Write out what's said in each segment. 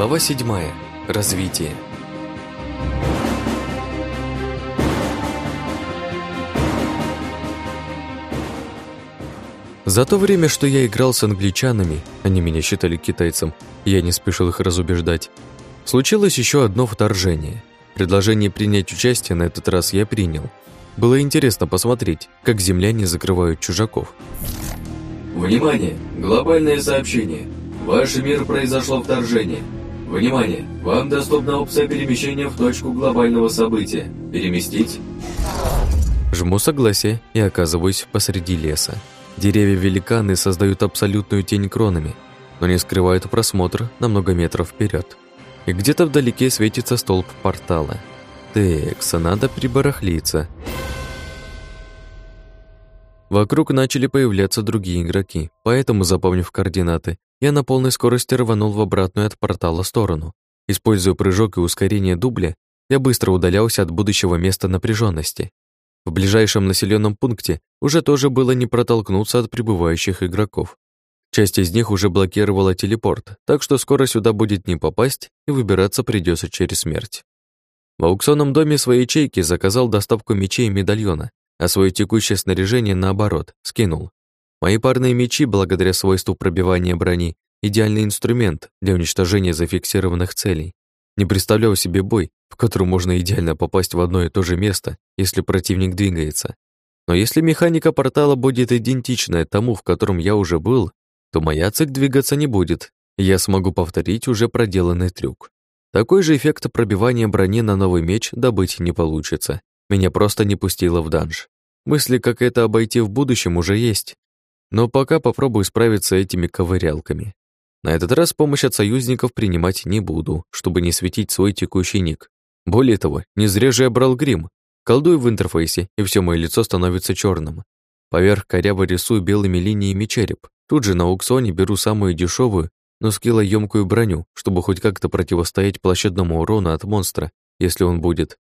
Глава 7. Развитие. За то время, что я играл с англичанами, они меня считали китайцем, я не спешил их разубеждать, случилось еще одно вторжение. Предложение принять участие на этот раз я принял. Было интересно посмотреть, как земляне закрывают чужаков. Внимание! Глобальное сообщение! Ваш мир произошло вторжение. Внимание! Вам доступна опция перемещения в точку глобального события. Переместить? Жму согласие и оказываюсь посреди леса. Деревья-великаны создают абсолютную тень кронами, но не скрывают просмотр на много метров вперед. И где-то вдалеке светится столб портала. Текса, надо прибарахлиться. Вокруг начали появляться другие игроки, поэтому, запомнив координаты, я на полной скорости рванул в обратную от портала сторону. Используя прыжок и ускорение дубля, я быстро удалялся от будущего места напряженности. В ближайшем населенном пункте уже тоже было не протолкнуться от прибывающих игроков. Часть из них уже блокировала телепорт, так что скоро сюда будет не попасть и выбираться придется через смерть. В аукционном доме своей ячейки заказал доставку мечей и медальона, а свое текущее снаряжение, наоборот, скинул. Мои парные мечи, благодаря свойству пробивания брони, идеальный инструмент для уничтожения зафиксированных целей. Не представляю себе бой, в котором можно идеально попасть в одно и то же место, если противник двигается. Но если механика портала будет идентичная тому, в котором я уже был, то моя цель двигаться не будет, и я смогу повторить уже проделанный трюк. Такой же эффект пробивания брони на новый меч добыть не получится. Меня просто не пустило в данж. Мысли, как это обойти в будущем, уже есть. Но пока попробую справиться этими ковырялками. На этот раз помощь от союзников принимать не буду, чтобы не светить свой текущий ник. Более того, не зря же я брал грим. Колдую в интерфейсе, и все мое лицо становится черным. Поверх коряво рисую белыми линиями череп. Тут же на аукционе беру самую дешевую, но скиллоемкую броню, чтобы хоть как-то противостоять площадному урону от монстра, если он будет.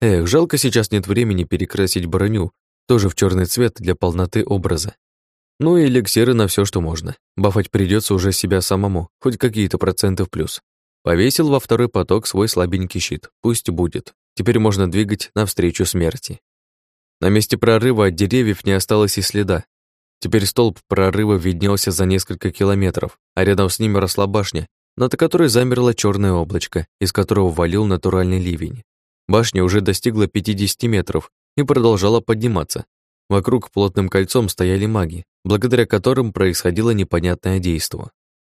Эх, жалко сейчас нет времени перекрасить броню, тоже в черный цвет для полноты образа. Ну и эликсиры на все, что можно. Бафать придется уже себя самому, хоть какие-то проценты в плюс. Повесил во второй поток свой слабенький щит. Пусть будет. Теперь можно двигать навстречу смерти. На месте прорыва от деревьев не осталось и следа. Теперь столб прорыва виднелся за несколько километров, а рядом с ним росла башня, над которой замерло черное облачко, из которого валил натуральный ливень. Башня уже достигла 50 метров и продолжала подниматься. Вокруг плотным кольцом стояли маги, благодаря которым происходило непонятное действо.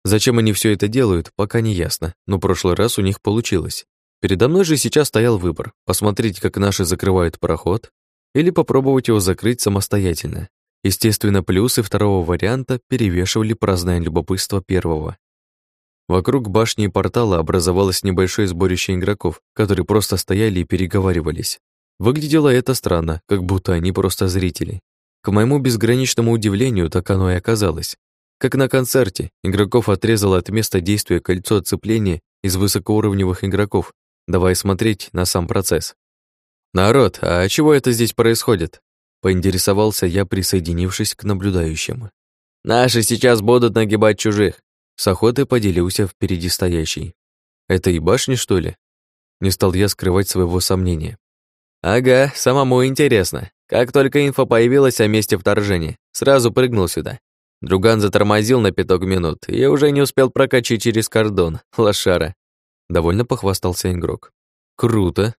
Зачем они все это делают, пока не ясно, но прошлый раз у них получилось. Передо мной же сейчас стоял выбор – посмотреть, как наши закрывают проход, или попробовать его закрыть самостоятельно. Естественно, плюсы второго варианта перевешивали праздное любопытство первого. Вокруг башни и портала образовалось небольшое сборище игроков, которые просто стояли и переговаривались. Выглядело это странно, как будто они просто зрители. К моему безграничному удивлению, так оно и оказалось. Как на концерте, игроков отрезало от места действия кольцо отцепления из высокоуровневых игроков, давая смотреть на сам процесс. «Народ, а чего это здесь происходит?» Поинтересовался я, присоединившись к наблюдающим. «Наши сейчас будут нагибать чужих. С охотой поделился впереди стоящий. «Это и башни, что ли?» Не стал я скрывать своего сомнения. «Ага, самому интересно. Как только инфа появилась о месте вторжения, сразу прыгнул сюда. Друган затормозил на пяток минут и уже не успел прокачать через кордон. Лошара». Довольно похвастался игрок. «Круто».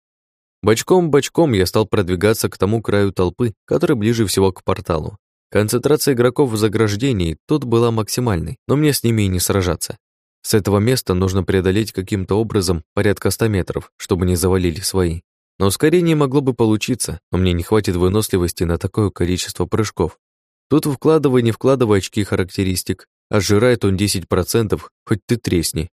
Бочком-бочком я стал продвигаться к тому краю толпы, который ближе всего к порталу. Концентрация игроков в заграждении тут была максимальной, но мне с ними и не сражаться. С этого места нужно преодолеть каким-то образом порядка 100 метров, чтобы не завалили свои. Но ускорение могло бы получиться, но мне не хватит выносливости на такое количество прыжков. Тут вкладывай, не вкладывай очки характеристик, а сжирает он 10%, хоть ты тресни.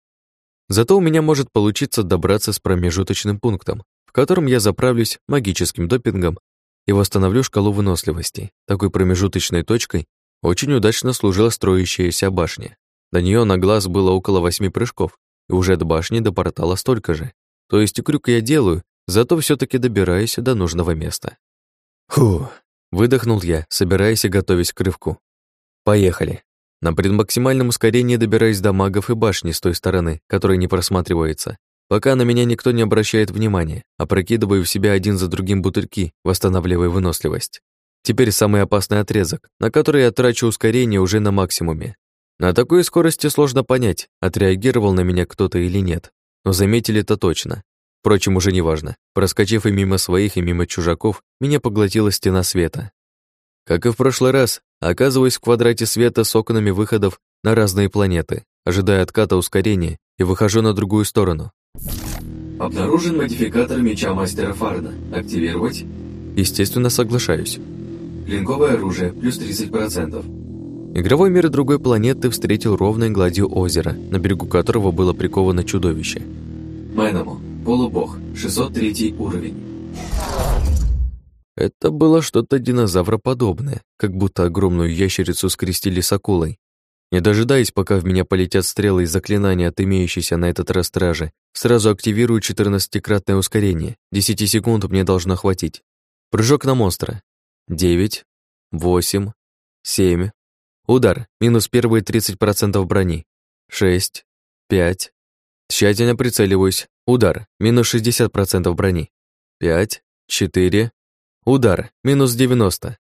Зато у меня может получиться добраться с промежуточным пунктом, в котором я заправлюсь магическим допингом и восстановлю шкалу выносливости. Такой промежуточной точкой очень удачно служила строящаяся башня. До нее на глаз было около восьми прыжков, и уже от башни до портала столько же. То есть крюк я делаю, зато все таки добираюсь до нужного места. Фу, выдохнул я, собираясь и готовясь к рывку. Поехали. На предмаксимальном ускорении добираюсь до магов и башни с той стороны, которая не просматривается. Пока на меня никто не обращает внимания, опрокидываю в себя один за другим бутыльки, восстанавливая выносливость. Теперь самый опасный отрезок, на который я трачу ускорение уже на максимуме. На такой скорости сложно понять, отреагировал на меня кто-то или нет, но заметили это точно. Впрочем, уже неважно. Проскочив и мимо своих, и мимо чужаков, меня поглотила стена света. Как и в прошлый раз, оказываюсь в квадрате света с окнами выходов на разные планеты, ожидая отката ускорения, и выхожу на другую сторону. Обнаружен модификатор меча мастера Фарна. Активировать? Естественно, соглашаюсь. Клинковое оружие, плюс 30%. Игровой мир другой планеты встретил ровной гладью озера, на берегу которого было приковано чудовище. Мэному, полубог, 603 уровень. Это было что-то динозавроподобное, как будто огромную ящерицу скрестили с акулой. Не дожидаясь, пока в меня полетят стрелы и заклинания от имеющейся на этот раз стражи, сразу активирую 14-кратное ускорение. 10 секунд мне должно хватить. Прыжок на монстра. 9, 8, 7. Удар. Минус первые 30% брони. 6, 5. Тщательно прицеливаюсь. Удар. Минус 60% брони. 5, 4. Удар. Минус 90.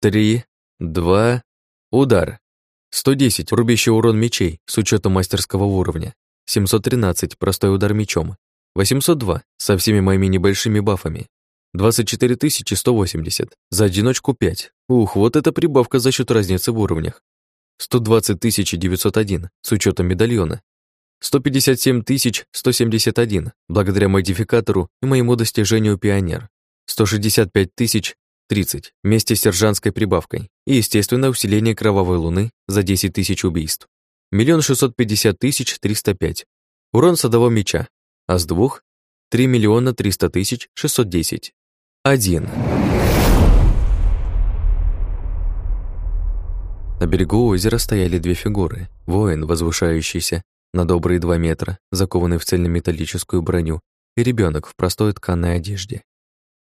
3, 2. Удар. 110 рубящий урон мечей с учетом мастерского уровня. 713 простой удар мечом. 802 со всеми моими небольшими бафами. 24 180 за одиночку 5. Ух, вот это прибавка за счет разницы в уровнях. 120 901 с учетом медальона. 157 171 благодаря модификатору и моему достижению пионер. 165 тысяч 30 вместе с сержантской прибавкой и, естественно, усиление кровавой луны за 10 тысяч убийств. Миллион шестьсот пятьдесят тысяч триста пять. Урон садового меча. А с двух — 3 миллиона триста тысяч шестьсот десять. Один. На берегу озера стояли две фигуры. Воин, возвышающийся на добрые два метра, закованный в цельнометаллическую броню, и ребенок в простой тканой одежде.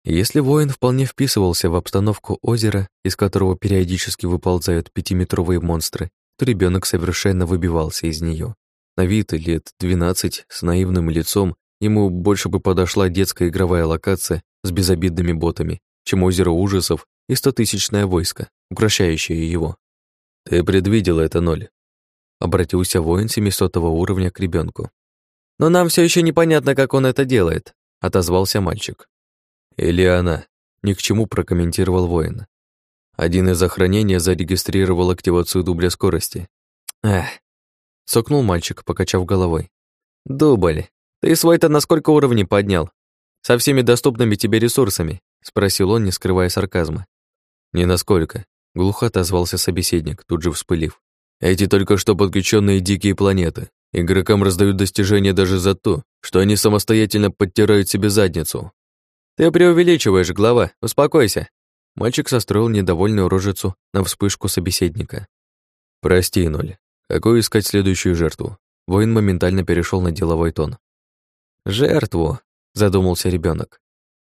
Если воин вполне вписывался в обстановку озера, из которого периодически выползают пятиметровые монстры, то ребенок совершенно выбивался из нее. На вид лет 12 с наивным лицом ему больше бы подошла детская игровая локация с безобидными ботами, чем озеро ужасов и стотысячное войско, укращающее его. «Ты предвидел это, Ноль», — обратился воин 700 уровня к ребенку. «Но нам все еще непонятно, как он это делает», — отозвался мальчик. Или она. Ни к чему прокомментировал воин. Один из охранения зарегистрировал активацию дубля скорости. Эх. Сокнул мальчик, покачав головой. Дубль. Ты свой-то на сколько уровней поднял? Со всеми доступными тебе ресурсами? Спросил он, не скрывая сарказма. Не насколько. Глухо отозвался собеседник, тут же вспылив. Эти только что подключенные дикие планеты. Игрокам раздают достижения даже за то, что они самостоятельно подтирают себе задницу. «Ты преувеличиваешь, глава, успокойся». Мальчик состроил недовольную рожицу на вспышку собеседника. «Прости, Ноль. Какую искать следующую жертву?» Воин моментально перешел на деловой тон. «Жертву», — задумался ребенок.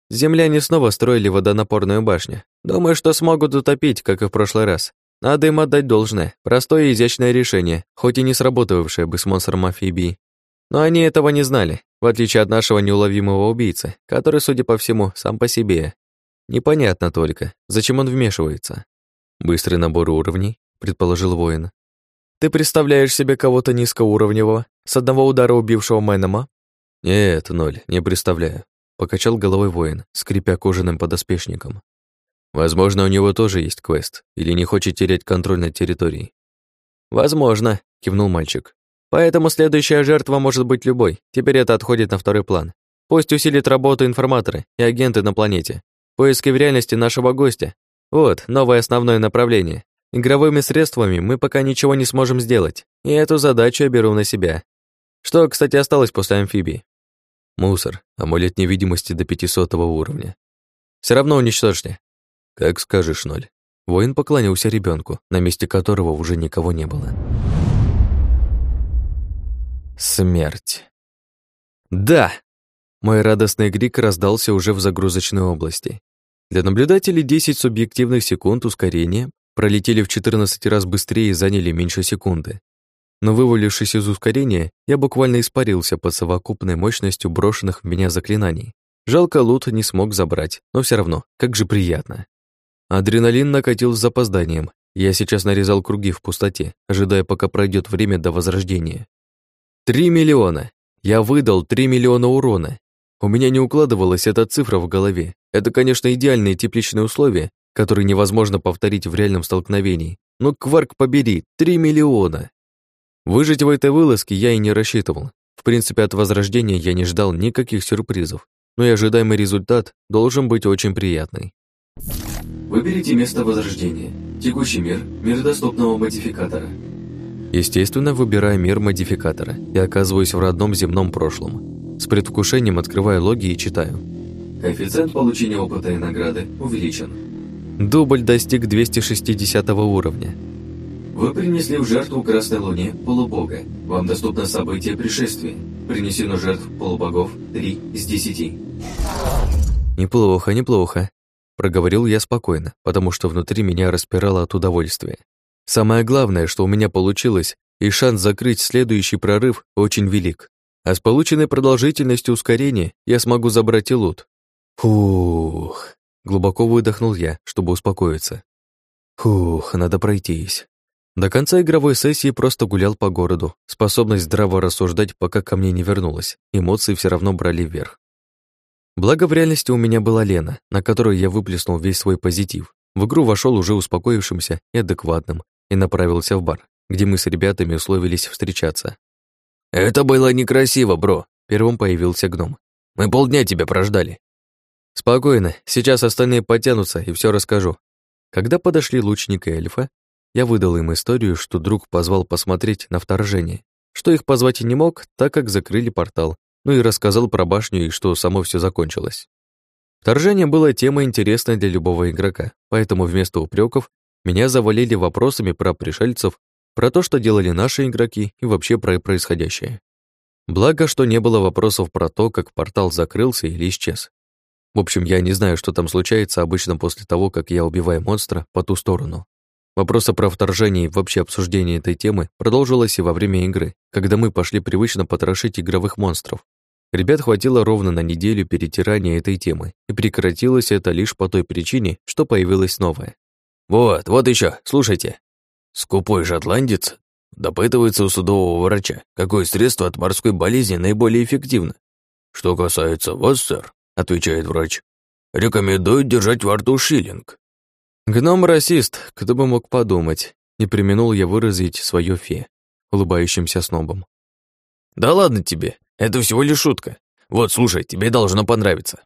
«Земляне снова строили водонапорную башню. Думаю, что смогут утопить, как и в прошлый раз. Надо им отдать должное. Простое и изящное решение, хоть и не сработавшее бы с монстром амфибии. Но они этого не знали в отличие от нашего неуловимого убийцы, который, судя по всему, сам по себе. Непонятно только, зачем он вмешивается. Быстрый набор уровней, предположил воин. Ты представляешь себе кого-то низкоуровневого, с одного удара убившего Мэнома? Нет, ноль, не представляю. Покачал головой воин, скрипя кожаным подоспешником. Возможно, у него тоже есть квест, или не хочет терять контроль над территорией. Возможно, кивнул мальчик. Поэтому следующая жертва может быть любой. Теперь это отходит на второй план. Пусть усилит работу информаторы и агенты на планете. Поиски в реальности нашего гостя. Вот, новое основное направление. Игровыми средствами мы пока ничего не сможем сделать, и эту задачу я беру на себя. Что, кстати, осталось после амфибии? Мусор, амулет невидимости до 500 уровня. Все равно уничтожьте. Как скажешь, Ноль. Воин поклонился ребенку, на месте которого уже никого не было. Смерть. Да! Мой радостный крик раздался уже в загрузочной области. Для наблюдателей 10 субъективных секунд ускорения пролетели в 14 раз быстрее и заняли меньше секунды. Но вывалившись из ускорения, я буквально испарился под совокупной мощностью брошенных в меня заклинаний. Жалко, лут не смог забрать, но все равно, как же приятно. Адреналин накатил с запозданием. Я сейчас нарезал круги в пустоте, ожидая, пока пройдет время до возрождения. Три миллиона! Я выдал три миллиона урона. У меня не укладывалась эта цифра в голове. Это, конечно, идеальные тепличные условия, которые невозможно повторить в реальном столкновении. Но, кварк побери, три миллиона! Выжить в этой вылазке я и не рассчитывал. В принципе, от возрождения я не ждал никаких сюрпризов, но и ожидаемый результат должен быть очень приятный. Выберите место возрождения. Текущий мир, мир доступного модификатора. Естественно, выбираю мир модификатора и оказываюсь в родном земном прошлом. С предвкушением открываю логи и читаю. Коэффициент получения опыта и награды увеличен. Дубль достиг 260 уровня. Вы принесли в жертву Красной Луне полубога. Вам доступно событие пришествия. Принесено жертв полубогов 3 из 10. Неплохо, неплохо. Проговорил я спокойно, потому что внутри меня распирало от удовольствия. Самое главное, что у меня получилось, и шанс закрыть следующий прорыв очень велик. А с полученной продолжительностью ускорения я смогу забрать и лут. Фух. Глубоко выдохнул я, чтобы успокоиться. Фух, надо пройтись. До конца игровой сессии просто гулял по городу. Способность здраво рассуждать пока ко мне не вернулась. Эмоции все равно брали вверх. Благо в реальности у меня была Лена, на которую я выплеснул весь свой позитив. В игру вошел уже успокоившимся и адекватным и направился в бар, где мы с ребятами условились встречаться. «Это было некрасиво, бро», — первым появился гном. «Мы полдня тебя прождали». «Спокойно, сейчас остальные подтянутся и все расскажу». Когда подошли лучник и эльфа, я выдал им историю, что друг позвал посмотреть на вторжение, что их позвать и не мог, так как закрыли портал, ну и рассказал про башню и что само все закончилось. Вторжение было темой интересной для любого игрока, поэтому вместо упреков меня завалили вопросами про пришельцев, про то, что делали наши игроки и вообще про происходящее. Благо, что не было вопросов про то, как портал закрылся или исчез. В общем, я не знаю, что там случается обычно после того, как я убиваю монстра по ту сторону. Вопросы про вторжение и вообще обсуждение этой темы продолжилось и во время игры, когда мы пошли привычно потрошить игровых монстров. Ребят хватило ровно на неделю перетирания этой темы, и прекратилось это лишь по той причине, что появилось новое. «Вот, вот еще, слушайте. Скупой шотландец допытывается у судового врача, какое средство от морской болезни наиболее эффективно. Что касается вас, сэр, отвечает врач, рекомендую держать во рту шиллинг. Гном-расист, кто бы мог подумать. Не применул я выразить свое фе, улыбающимся снобом. Да ладно тебе, это всего лишь шутка. Вот, слушай, тебе должно понравиться.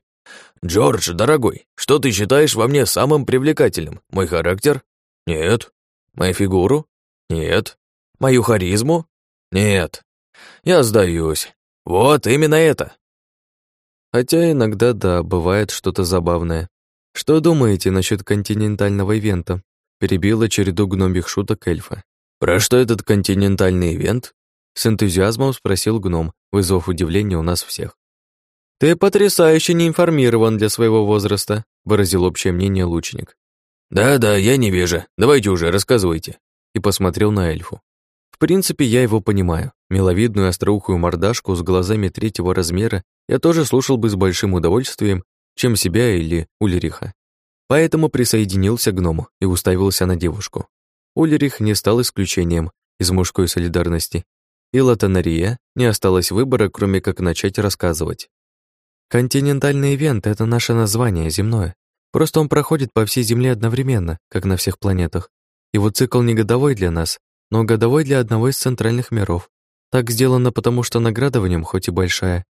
Джордж, дорогой, что ты считаешь во мне самым привлекательным? Мой характер? Нет. Мою фигуру? Нет. Мою харизму? Нет. Я сдаюсь. Вот именно это. Хотя иногда, да, бывает что-то забавное. «Что думаете насчет континентального ивента?» Перебила череду гномих шуток эльфа. «Про что этот континентальный ивент?» С энтузиазмом спросил гном, вызвав удивление у нас всех. «Ты потрясающе не информирован для своего возраста», выразил общее мнение лучник. «Да-да, я не вижу. Давайте уже, рассказывайте». И посмотрел на эльфу. В принципе, я его понимаю. Миловидную остроухую мордашку с глазами третьего размера я тоже слушал бы с большим удовольствием чем себя или Ульриха. Поэтому присоединился к гному и уставился на девушку. Ульрих не стал исключением из мужской солидарности, и Латанария не осталось выбора, кроме как начать рассказывать. Континентальный ивент — это наше название, земное. Просто он проходит по всей Земле одновременно, как на всех планетах. Его цикл не годовой для нас, но годовой для одного из центральных миров. Так сделано потому, что награда в нем хоть и большая,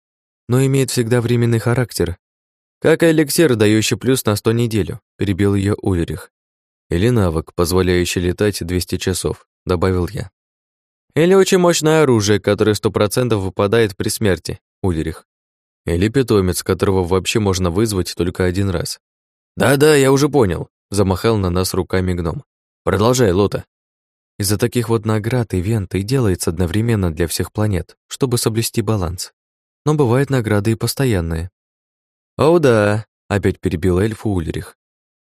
но имеет всегда временный характер «Как эликсир, дающий плюс на сто неделю», — перебил ее Ульрих. «Или навык, позволяющий летать 200 часов», — добавил я. «Или очень мощное оружие, которое сто процентов выпадает при смерти», — Ульрих. «Или питомец, которого вообще можно вызвать только один раз». «Да-да, я уже понял», — замахал на нас руками гном. «Продолжай, Лота». Из-за таких вот наград ивент и делается одновременно для всех планет, чтобы соблюсти баланс. Но бывают награды и постоянные, «О да», — опять перебил эльф Ульрих.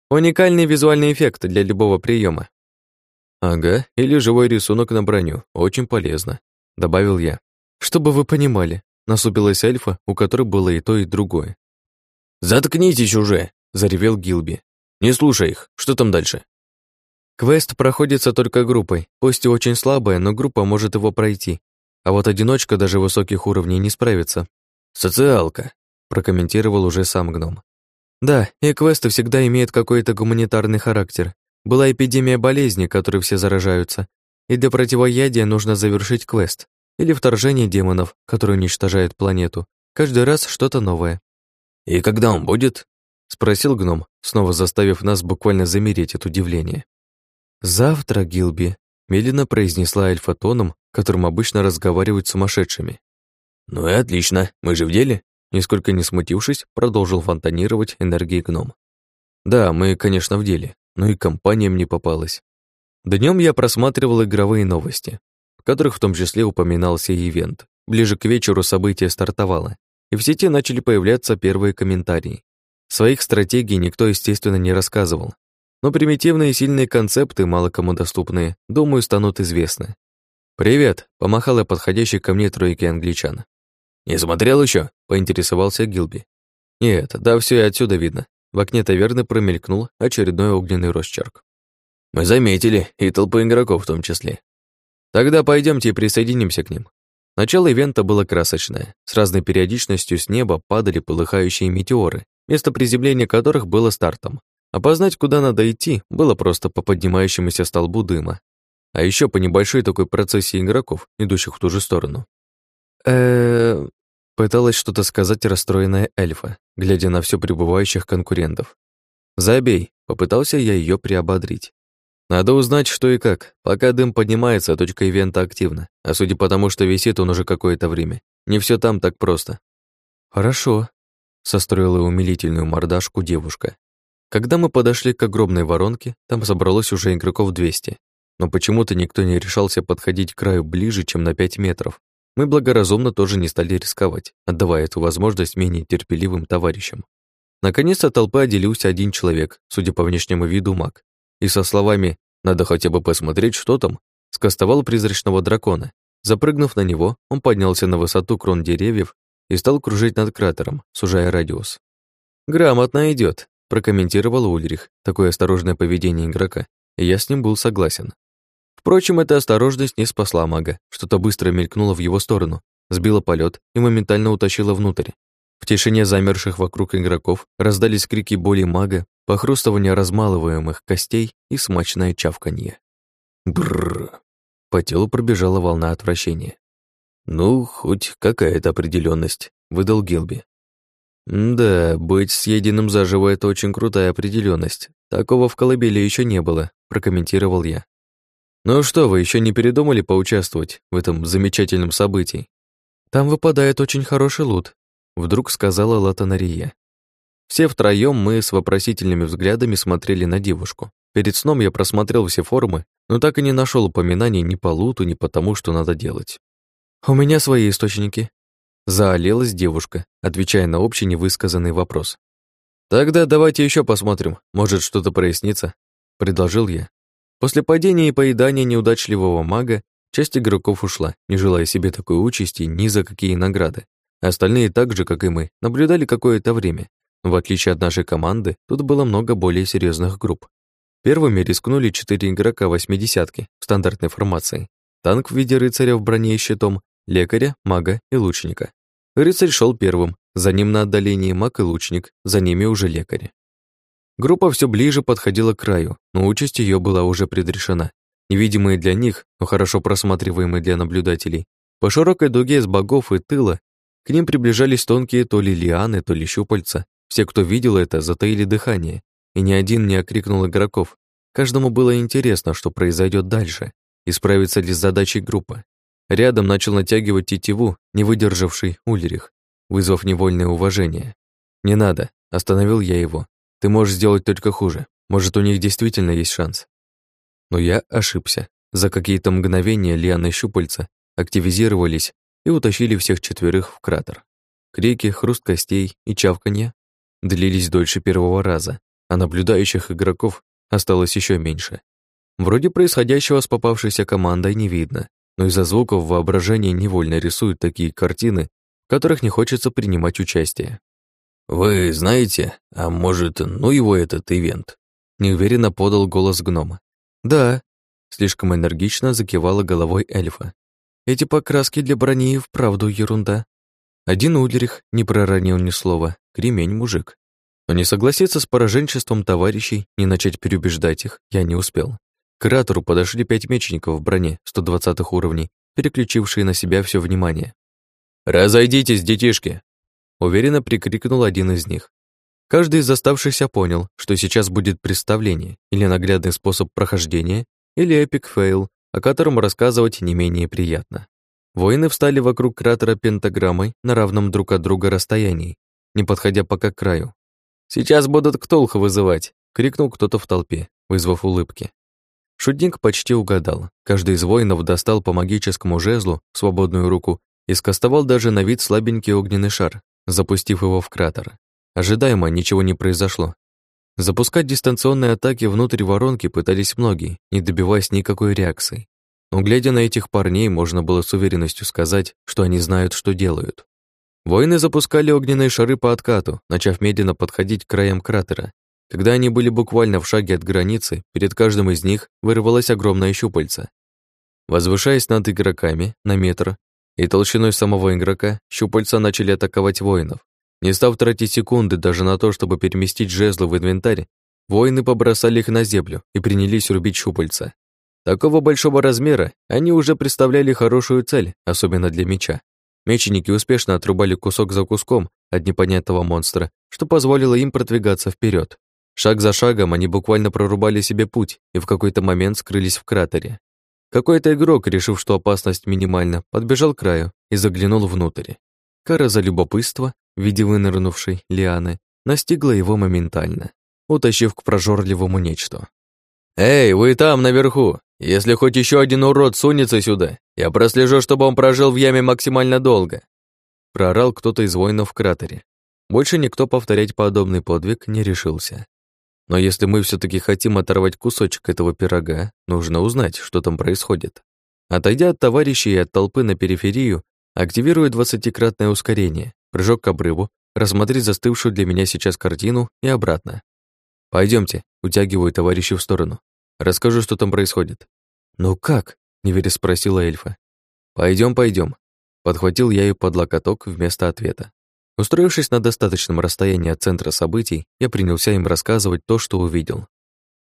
«Уникальный визуальный эффект для любого приема. Ага, или живой рисунок на броню. Очень полезно, добавил я. Чтобы вы понимали, насупилась эльфа, у которой было и то, и другое. Заткнитесь уже, заревел Гилби. Не слушай их. Что там дальше? Квест проходится только группой. Пусть и очень слабая, но группа может его пройти. А вот одиночка даже высоких уровней не справится. Социалка, прокомментировал уже сам гном. Да, и квесты всегда имеют какой-то гуманитарный характер. Была эпидемия болезни, которой все заражаются, и для противоядия нужно завершить квест. Или вторжение демонов, которые уничтожают планету. Каждый раз что-то новое. «И когда он будет?» — спросил гном, снова заставив нас буквально замереть от удивления. «Завтра, Гилби», — медленно произнесла эльфа тоном, которым обычно разговаривают с сумасшедшими. «Ну и отлично, мы же в деле», — нисколько не смутившись, продолжил фонтанировать энергией гном. «Да, мы, конечно, в деле, но и компания мне попалась. Днем я просматривал игровые новости, в которых в том числе упоминался и ивент. Ближе к вечеру событие стартовало, и в сети начали появляться первые комментарии. Своих стратегий никто, естественно, не рассказывал, но примитивные и сильные концепты, мало кому доступные, думаю, станут известны. «Привет!» — помахал я подходящий ко мне тройки англичан. «Не смотрел еще? поинтересовался Гилби. «Нет, да все и отсюда видно». В окне таверны промелькнул очередной огненный росчерк. «Мы заметили, и толпы игроков в том числе». «Тогда пойдемте и присоединимся к ним». Начало ивента было красочное. С разной периодичностью с неба падали полыхающие метеоры, место приземления которых было стартом. Опознать, куда надо идти, было просто по поднимающемуся столбу дыма. А еще по небольшой такой процессии игроков, идущих в ту же сторону. э Пыталась что-то сказать расстроенная эльфа, глядя на все прибывающих конкурентов. «Забей», — попытался я ее приободрить. «Надо узнать, что и как. Пока дым поднимается, точка ивента активна, а судя по тому, что висит он уже какое-то время, не все там так просто». «Хорошо», — состроила умилительную мордашку девушка. Когда мы подошли к огромной воронке, там собралось уже игроков 200. Но почему-то никто не решался подходить к краю ближе, чем на 5 метров. Мы благоразумно тоже не стали рисковать, отдавая эту возможность менее терпеливым товарищам. Наконец от толпы отделился один человек, судя по внешнему виду маг, и со словами «надо хотя бы посмотреть, что там», скостовал призрачного дракона. Запрыгнув на него, он поднялся на высоту крон деревьев и стал кружить над кратером, сужая радиус. «Грамотно идет, прокомментировал Ульрих такое осторожное поведение игрока, и я с ним был согласен. Впрочем, эта осторожность не спасла мага, что-то быстро мелькнуло в его сторону, сбило полет и моментально утащило внутрь. В тишине замерших вокруг игроков раздались крики боли мага, похрустывание размалываемых костей и смачное чавканье. Бррр. По телу пробежала волна отвращения. «Ну, хоть какая-то определенность, выдал Гилби. «Да, быть съеденным заживо — это очень крутая определенность. Такого в колыбели еще не было», — прокомментировал я. «Ну что, вы еще не передумали поучаствовать в этом замечательном событии?» «Там выпадает очень хороший лут», — вдруг сказала Латанария. Все втроем мы с вопросительными взглядами смотрели на девушку. Перед сном я просмотрел все форумы, но так и не нашел упоминаний ни по луту, ни по тому, что надо делать. «У меня свои источники», Заолелась девушка, отвечая на общий невысказанный вопрос. «Тогда давайте еще посмотрим, может, что-то прояснится», — предложил я. После падения и поедания неудачливого мага часть игроков ушла, не желая себе такой участи ни за какие награды. Остальные так же, как и мы, наблюдали какое-то время. В отличие от нашей команды, тут было много более серьезных групп. Первыми рискнули четыре игрока восьмидесятки в стандартной формации. Танк в виде рыцаря в броне и щитом, лекаря, мага и лучника. Рыцарь шел первым, за ним на отдалении маг и лучник, за ними уже лекарь. Группа все ближе подходила к краю, но участь ее была уже предрешена. Невидимые для них, но хорошо просматриваемые для наблюдателей, по широкой дуге с богов и тыла к ним приближались тонкие то ли лианы, то ли щупальца. Все, кто видел это, затаили дыхание, и ни один не окрикнул игроков. Каждому было интересно, что произойдет дальше, и справится ли с задачей группа. Рядом начал натягивать тетиву, не выдержавший Ульрих, вызвав невольное уважение. «Не надо», — остановил я его. «Ты можешь сделать только хуже. Может, у них действительно есть шанс». Но я ошибся. За какие-то мгновения лианы щупальца активизировались и утащили всех четверых в кратер. Крики, хруст костей и чавканье длились дольше первого раза, а наблюдающих игроков осталось еще меньше. Вроде происходящего с попавшейся командой не видно, но из-за звуков воображение невольно рисует такие картины, в которых не хочется принимать участие. «Вы знаете, а может, ну его этот ивент?» Неуверенно подал голос гнома. «Да», — слишком энергично закивала головой эльфа. «Эти покраски для брони и вправду ерунда. Один Ульрих не проронил ни слова, кремень мужик. Но не согласиться с пораженчеством товарищей, не начать переубеждать их, я не успел. К кратеру подошли пять мечников в броне 120 уровней, переключившие на себя все внимание. «Разойдитесь, детишки!» Уверенно прикрикнул один из них. Каждый из оставшихся понял, что сейчас будет представление или наглядный способ прохождения, или epic fail, о котором рассказывать не менее приятно. Воины встали вокруг кратера пентаграммой на равном друг от друга расстоянии, не подходя пока к краю. «Сейчас будут Ктулха вызывать!» — крикнул кто-то в толпе, вызвав улыбки. Шутник почти угадал. Каждый из воинов достал по магическому жезлу свободную руку и скостовал даже на вид слабенький огненный шар, запустив его в кратер. Ожидаемо ничего не произошло. Запускать дистанционные атаки внутрь воронки пытались многие, не добиваясь никакой реакции. Но глядя на этих парней, можно было с уверенностью сказать, что они знают, что делают. Воины запускали огненные шары по откату, начав медленно подходить к краям кратера, когда они были буквально в шаге от границы, перед каждым из них вырвалось огромное щупальце. Возвышаясь над игроками на метр и толщиной самого игрока, щупальца начали атаковать воинов. Не став тратить секунды даже на то, чтобы переместить жезлы в инвентарь, воины побросали их на землю и принялись рубить щупальца. Такого большого размера они уже представляли хорошую цель, особенно для меча. Мечники успешно отрубали кусок за куском от непонятного монстра, что позволило им продвигаться вперед. Шаг за шагом они буквально прорубали себе путь и в какой-то момент скрылись в кратере. Какой-то игрок, решив, что опасность минимальна, подбежал к краю и заглянул внутрь. Кара за любопытство, в виде вынырнувшей лианы, настигла его моментально, утащив к прожорливому нечто. «Эй, вы там, наверху! Если хоть еще один урод сунется сюда, я прослежу, чтобы он прожил в яме максимально долго!» Проорал кто-то из воинов в кратере. Больше никто повторять подобный подвиг не решился. Но если мы все таки хотим оторвать кусочек этого пирога, нужно узнать, что там происходит. Отойдя от товарищей и от толпы на периферию, активирую двадцатикратное ускорение, прыжок к обрыву, рассмотреть застывшую для меня сейчас картину и обратно. Пойдемте, утягиваю товарища в сторону. Расскажу, что там происходит. Ну как? неверя спросила эльфа. Пойдем, пойдем. Подхватил я ее под локоток вместо ответа. Устроившись на достаточном расстоянии от центра событий, я принялся им рассказывать то, что увидел.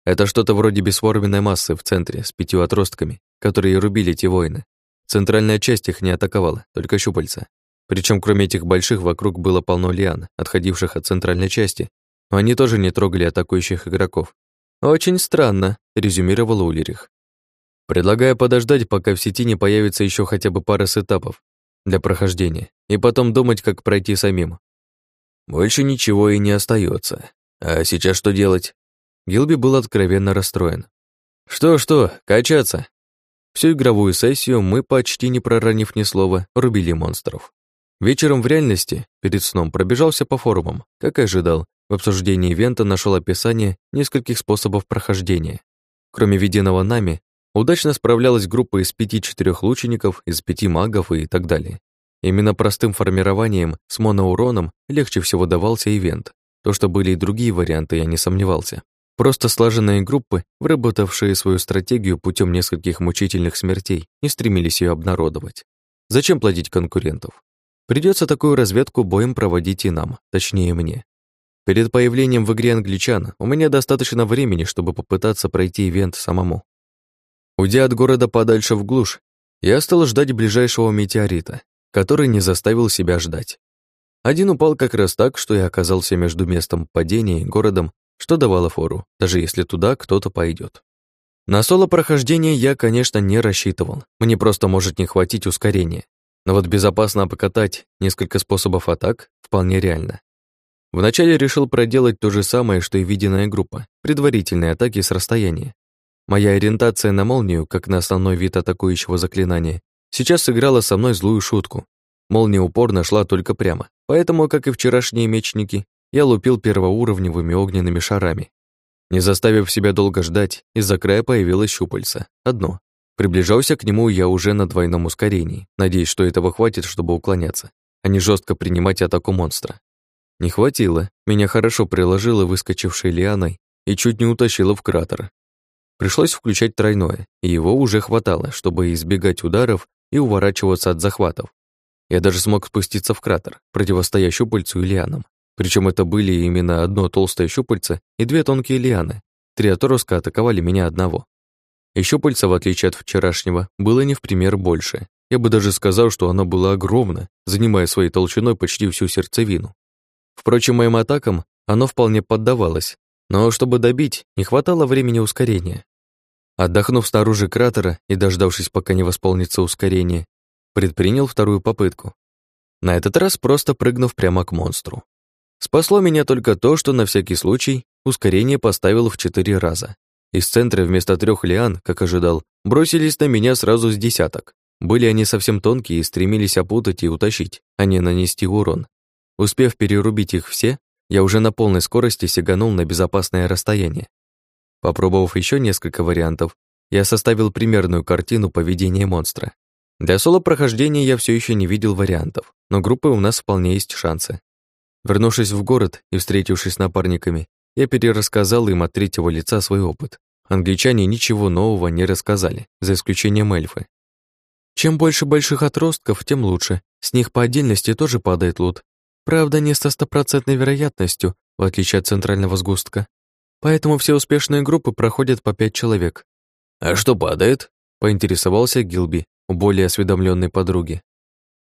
Это что-то вроде бесформенной массы в центре с пятью отростками, которые рубили эти воины. Центральная часть их не атаковала, только щупальца. Причем кроме этих больших вокруг было полно лиан, отходивших от центральной части, но они тоже не трогали атакующих игроков. «Очень странно», — резюмировал Улерих. «Предлагаю подождать, пока в сети не появится еще хотя бы пара сетапов, для прохождения, и потом думать, как пройти самим. Больше ничего и не остается. А сейчас что делать? Гилби был откровенно расстроен. Что-что, качаться. Всю игровую сессию мы, почти не проронив ни слова, рубили монстров. Вечером в реальности, перед сном, пробежался по форумам. Как и ожидал, в обсуждении ивента нашел описание нескольких способов прохождения. Кроме виденного нами, Удачно справлялась группа из пяти-четырех лучников, из пяти магов и так далее. Именно простым формированием с моноуроном легче всего давался ивент. То, что были и другие варианты, я не сомневался. Просто слаженные группы, выработавшие свою стратегию путем нескольких мучительных смертей, не стремились ее обнародовать. Зачем плодить конкурентов? Придется такую разведку боем проводить и нам, точнее мне. Перед появлением в игре англичан у меня достаточно времени, чтобы попытаться пройти ивент самому. Уйдя от города подальше в глушь, я стал ждать ближайшего метеорита, который не заставил себя ждать. Один упал как раз так, что я оказался между местом падения и городом, что давало фору, даже если туда кто-то пойдет. На соло-прохождение я, конечно, не рассчитывал. Мне просто может не хватить ускорения. Но вот безопасно покатать несколько способов атак вполне реально. Вначале решил проделать то же самое, что и виденная группа, предварительные атаки с расстояния, Моя ориентация на молнию, как на основной вид атакующего заклинания, сейчас сыграла со мной злую шутку. Молния упорно шла только прямо, поэтому, как и вчерашние мечники, я лупил первоуровневыми огненными шарами. Не заставив себя долго ждать, из-за края появилось щупальце. Одно. Приближался к нему я уже на двойном ускорении, надеясь, что этого хватит, чтобы уклоняться, а не жестко принимать атаку монстра. Не хватило, меня хорошо приложило выскочившей лианой и чуть не утащило в кратер. Пришлось включать тройное, и его уже хватало, чтобы избегать ударов и уворачиваться от захватов. Я даже смог спуститься в кратер, противостоя щупальцу и лианам. Причем это были именно одно толстое щупальце и две тонкие лианы. Три отростка атаковали меня одного. И щупальца, в отличие от вчерашнего, было не в пример больше. Я бы даже сказал, что оно было огромно, занимая своей толщиной почти всю сердцевину. Впрочем, моим атакам оно вполне поддавалось, но чтобы добить, не хватало времени ускорения. Отдохнув снаружи кратера и дождавшись, пока не восполнится ускорение, предпринял вторую попытку. На этот раз просто прыгнув прямо к монстру. Спасло меня только то, что на всякий случай ускорение поставил в четыре раза. Из центра вместо трех лиан, как ожидал, бросились на меня сразу с десяток. Были они совсем тонкие и стремились опутать и утащить, а не нанести урон. Успев перерубить их все, я уже на полной скорости сиганул на безопасное расстояние. Попробовав еще несколько вариантов, я составил примерную картину поведения монстра. Для соло-прохождения я все еще не видел вариантов, но группы у нас вполне есть шансы. Вернувшись в город и встретившись с напарниками, я перерассказал им от третьего лица свой опыт. Англичане ничего нового не рассказали, за исключением эльфы. Чем больше больших отростков, тем лучше. С них по отдельности тоже падает лут. Правда, не со стопроцентной вероятностью, в отличие от центрального сгустка. Поэтому все успешные группы проходят по пять человек. «А что падает?» — поинтересовался Гилби у более осведомленной подруги.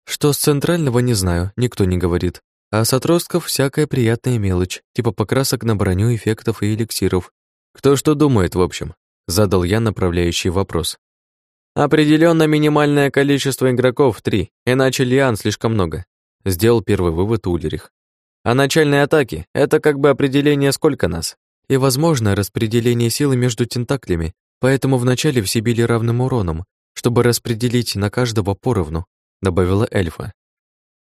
«Что с центрального, не знаю, никто не говорит. А с отростков всякая приятная мелочь, типа покрасок на броню, эффектов и эликсиров. Кто что думает, в общем? Задал я направляющий вопрос. Определенно минимальное количество игроков — три, иначе лиан слишком много. Сделал первый вывод Ульрих. А начальные атаки — это как бы определение, сколько нас. И, возможно, распределение силы между тентаклями, поэтому вначале все били равным уроном, чтобы распределить на каждого поровну, добавила эльфа.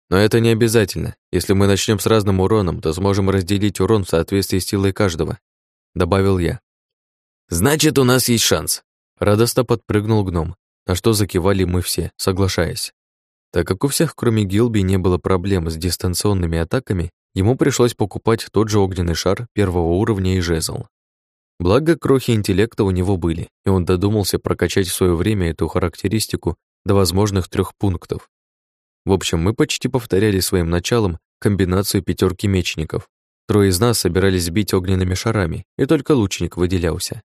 Но это не обязательно. Если мы начнем с разным уроном, то сможем разделить урон в соответствии с силой каждого», — добавил я. «Значит, у нас есть шанс», — радостно подпрыгнул гном, на что закивали мы все, соглашаясь. Так как у всех, кроме Гилби, не было проблем с дистанционными атаками, ему пришлось покупать тот же огненный шар первого уровня и жезл. Благо, крохи интеллекта у него были, и он додумался прокачать в свое время эту характеристику до возможных трех пунктов. В общем, мы почти повторяли своим началом комбинацию пятерки мечников. Трое из нас собирались бить огненными шарами, и только лучник выделялся.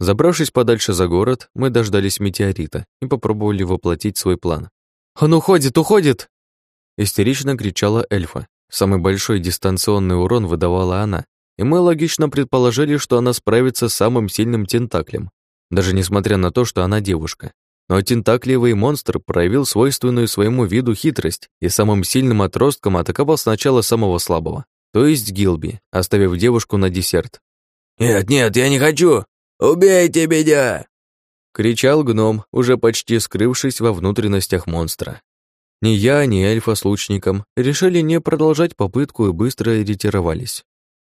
Забравшись подальше за город, мы дождались метеорита и попробовали воплотить свой план. «Он уходит, уходит!» Истерично кричала эльфа. Самый большой дистанционный урон выдавала она, и мы логично предположили, что она справится с самым сильным тентаклем, даже несмотря на то, что она девушка. Но тентакливый монстр проявил свойственную своему виду хитрость и самым сильным отростком атаковал сначала самого слабого, то есть Гилби, оставив девушку на десерт. «Нет, нет, я не хочу! Убейте меня!» Кричал гном, уже почти скрывшись во внутренностях монстра. Ни я, ни эльфа с лучником решили не продолжать попытку и быстро ретировались.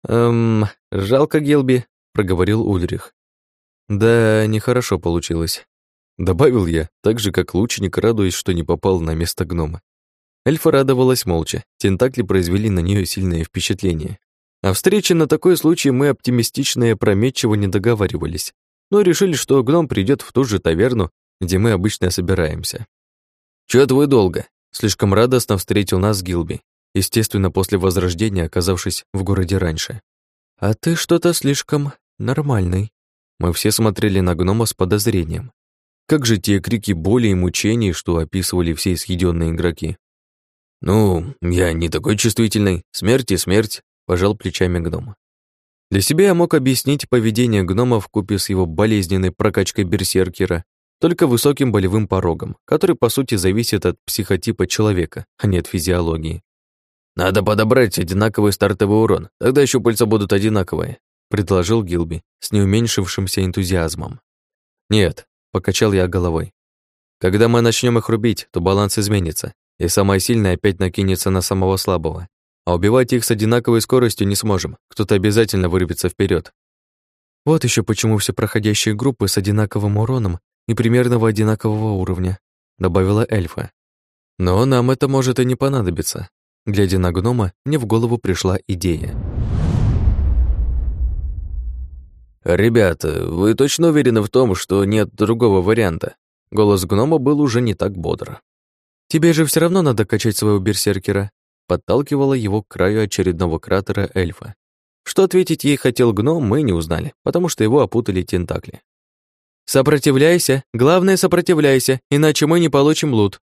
«Эм, жалко Гилби», — проговорил Ульрих. «Да, нехорошо получилось. Добавил я, так же, как лучник, радуясь, что не попал на место гнома. Эльфа радовалась молча, тентакли произвели на нее сильное впечатление. О встрече на такой случай мы оптимистично и опрометчиво не договаривались, но решили, что гном придет в ту же таверну, где мы обычно собираемся. «Чё-то вы долго», — слишком радостно встретил нас Гилби, естественно, после возрождения, оказавшись в городе раньше. «А ты что-то слишком нормальный». Мы все смотрели на гнома с подозрением. Как же те крики боли и мучений, что описывали все съеденные игроки? «Ну, я не такой чувствительный. Смерть и смерть», — пожал плечами гнома. Для себя я мог объяснить поведение гнома в купе с его болезненной прокачкой берсеркера только высоким болевым порогом, который, по сути, зависит от психотипа человека, а не от физиологии. «Надо подобрать одинаковый стартовый урон, тогда еще пальцы будут одинаковые», предложил Гилби с неуменьшившимся энтузиазмом. «Нет, Покачал я головой. Когда мы начнем их рубить, то баланс изменится, и самое сильное опять накинется на самого слабого. А убивать их с одинаковой скоростью не сможем, кто-то обязательно вырвется вперед. Вот еще почему все проходящие группы с одинаковым уроном и примерного одинакового уровня, добавила эльфа. Но нам это может и не понадобиться. Глядя на гнома, мне в голову пришла идея. «Ребята, вы точно уверены в том, что нет другого варианта?» Голос гнома был уже не так бодро. «Тебе же все равно надо качать своего берсеркера», подталкивала его к краю очередного кратера эльфа. Что ответить ей хотел гном, мы не узнали, потому что его опутали тентакли. «Сопротивляйся! Главное, сопротивляйся, иначе мы не получим лут!»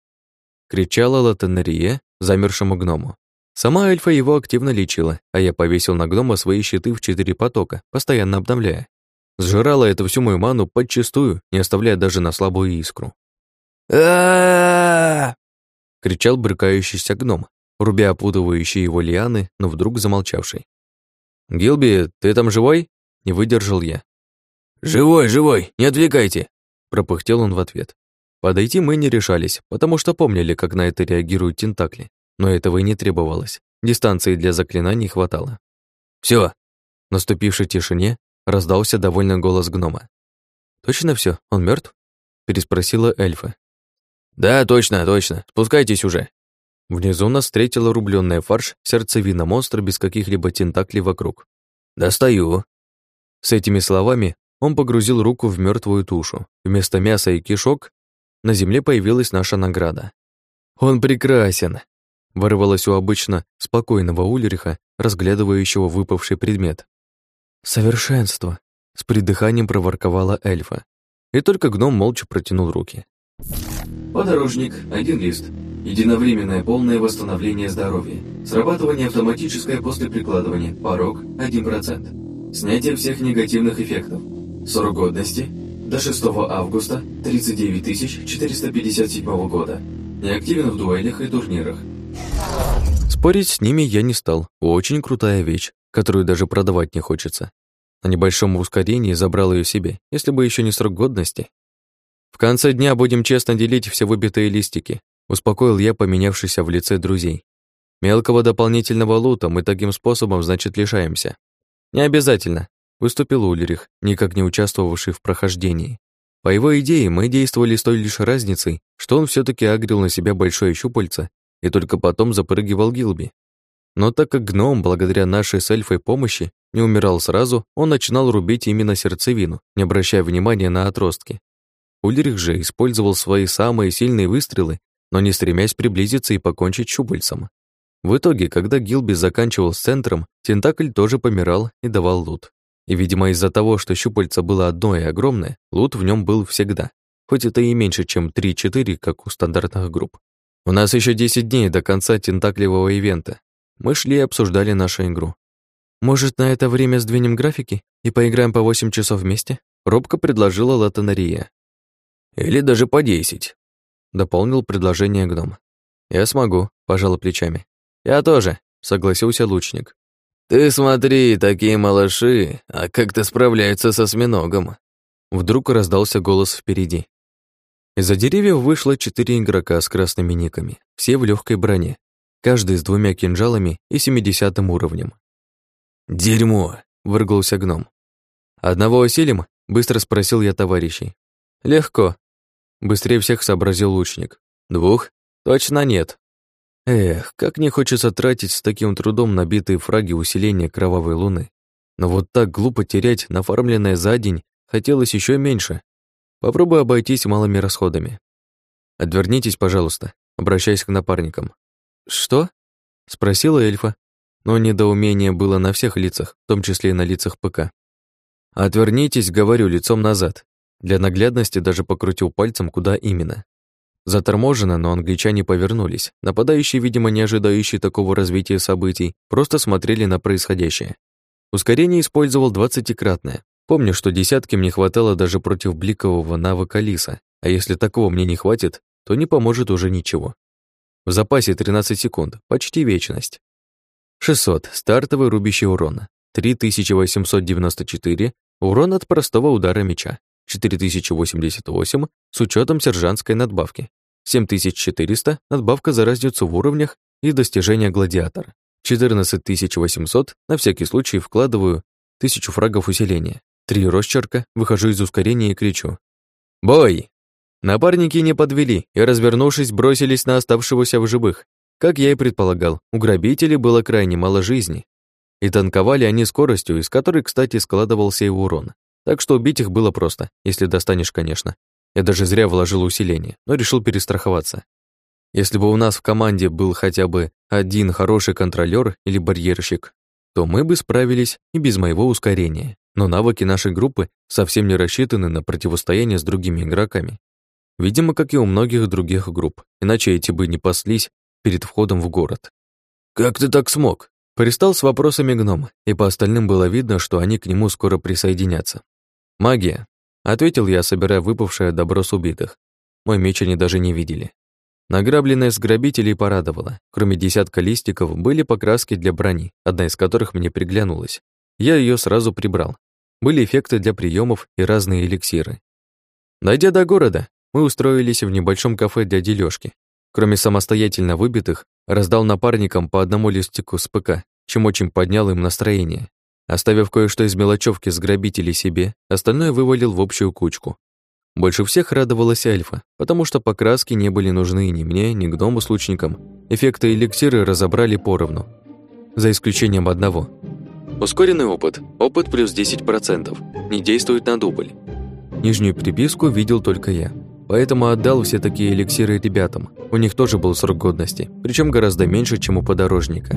кричала Латанария замершему гному. Сама эльфа его активно лечила, а я повесил на гнома свои щиты в четыре потока, постоянно обновляя. Сжирала это всю мою ману подчистую, не оставляя даже на слабую искру. а кричал брыкающийся гном, рубя опутывающие его лианы, но вдруг замолчавший. «Гилби, ты там живой?» — не выдержал я. «Живой, живой, не отвлекайте!» — пропыхтел он в ответ. Подойти мы не решались, потому что помнили, как на это реагируют тентакли. Но этого и не требовалось. Дистанции для заклинаний хватало. Все. Наступившей тишине раздался довольный голос гнома. «Точно все? Он мертв? переспросила эльфа. «Да, точно, точно. Спускайтесь уже». Внизу нас встретила рубленная фарш, сердцевина монстра без каких-либо тентаклей вокруг. «Достаю». С этими словами он погрузил руку в мертвую тушу. Вместо мяса и кишок на земле появилась наша награда. «Он прекрасен!» Вырвалось у обычно спокойного Ульриха, разглядывающего выпавший предмет. «Совершенство!» С придыханием проворковала эльфа. И только гном молча протянул руки. Подорожник, один лист. Единовременное полное восстановление здоровья. Срабатывание автоматическое после прикладывания. Порог 1%. Снятие всех негативных эффектов. Срок годности до 6 августа 39457 года. Не активен в дуэлях и турнирах. Спорить с ними я не стал. Очень крутая вещь, которую даже продавать не хочется. На небольшом ускорении забрал ее себе, если бы еще не срок годности. В конце дня будем честно делить все выбитые листики, успокоил я поменявшийся в лице друзей. Мелкого дополнительного лута мы таким способом, значит, лишаемся. Не обязательно выступил Ульрих, никак не участвовавший в прохождении. По его идее, мы действовали с той лишь разницей, что он все таки агрил на себя большое щупальце и только потом запрыгивал Гилби. Но так как гном, благодаря нашей с эльфой помощи, не умирал сразу, он начинал рубить именно сердцевину, не обращая внимания на отростки. Ульрих же использовал свои самые сильные выстрелы, но не стремясь приблизиться и покончить щупальцем. В итоге, когда Гилби заканчивал с центром, Тентакль тоже помирал и давал лут. И, видимо, из-за того, что щупальца было одно и огромное, лут в нем был всегда. Хоть это и меньше, чем 3-4, как у стандартных групп. У нас еще 10 дней до конца тентакливого ивента. Мы шли и обсуждали нашу игру. Может, на это время сдвинем графики и поиграем по 8 часов вместе? Робко предложила Латанария. Или даже по 10. Дополнил предложение гном. Я смогу, пожала плечами. Я тоже, согласился лучник. «Ты смотри, такие малыши, а как-то справляются со осьминогом!» Вдруг раздался голос впереди. Из-за деревьев вышло четыре игрока с красными никами, все в легкой броне, каждый с двумя кинжалами и семидесятым уровнем. «Дерьмо!» — выргался гном. «Одного усилим?» — быстро спросил я товарищей. «Легко». Быстрее всех сообразил лучник. «Двух?» «Точно нет. Эх, как не хочется тратить с таким трудом набитые фраги усиления кровавой луны. Но вот так глупо терять нафармленное за день хотелось еще меньше. Попробуй обойтись малыми расходами. Отвернитесь, пожалуйста, обращаясь к напарникам. Что? спросила эльфа, но недоумение было на всех лицах, в том числе и на лицах ПК. Отвернитесь, говорю, лицом назад. Для наглядности даже покрутил пальцем, куда именно. Заторможенно, но англичане повернулись. Нападающие, видимо, не ожидающие такого развития событий, просто смотрели на происходящее. Ускорение использовал двадцатикратное. Помню, что десятки мне хватало даже против бликового навыка Лиса, а если такого мне не хватит, то не поможет уже ничего. В запасе 13 секунд, почти вечность. 600. Стартовый рубящий урон. 3894. Урон от простого удара меча. 4088 с учетом сержантской надбавки. 7400 – надбавка за разницу в уровнях и достижения гладиатора. 14800 на всякий случай вкладываю 1000 фрагов усиления. Три росчерка, выхожу из ускорения и кричу. «Бой!» Напарники не подвели и, развернувшись, бросились на оставшегося в живых. Как я и предполагал, у грабителей было крайне мало жизни. И танковали они скоростью, из которой, кстати, складывался и урон. Так что убить их было просто, если достанешь, конечно. Я даже зря вложил усиление, но решил перестраховаться. Если бы у нас в команде был хотя бы один хороший контролер или барьерщик, то мы бы справились и без моего ускорения. Но навыки нашей группы совсем не рассчитаны на противостояние с другими игроками. Видимо, как и у многих других групп, иначе эти бы не паслись перед входом в город. «Как ты так смог?» Пристал с вопросами гном, и по остальным было видно, что они к нему скоро присоединятся. «Магия», — ответил я, собирая выпавшее добро с убитых. Мой меч они даже не видели. Награбленное с грабителей порадовало. Кроме десятка листиков, были покраски для брони, одна из которых мне приглянулась. Я ее сразу прибрал. Были эффекты для приемов и разные эликсиры. Дойдя до города, мы устроились в небольшом кафе для дележки. Кроме самостоятельно выбитых, раздал напарникам по одному листику с ПК, чем очень поднял им настроение. Оставив кое-что из мелочевки с грабителей себе, остальное вывалил в общую кучку. Больше всех радовалась Альфа, потому что покраски не были нужны ни мне, ни гному с лучником. Эффекты эликсиры разобрали поровну. За исключением одного. Ускоренный опыт. Опыт плюс 10%. Не действует на дубль. Нижнюю приписку видел только я. Поэтому отдал все такие эликсиры ребятам. У них тоже был срок годности, причем гораздо меньше, чем у подорожника.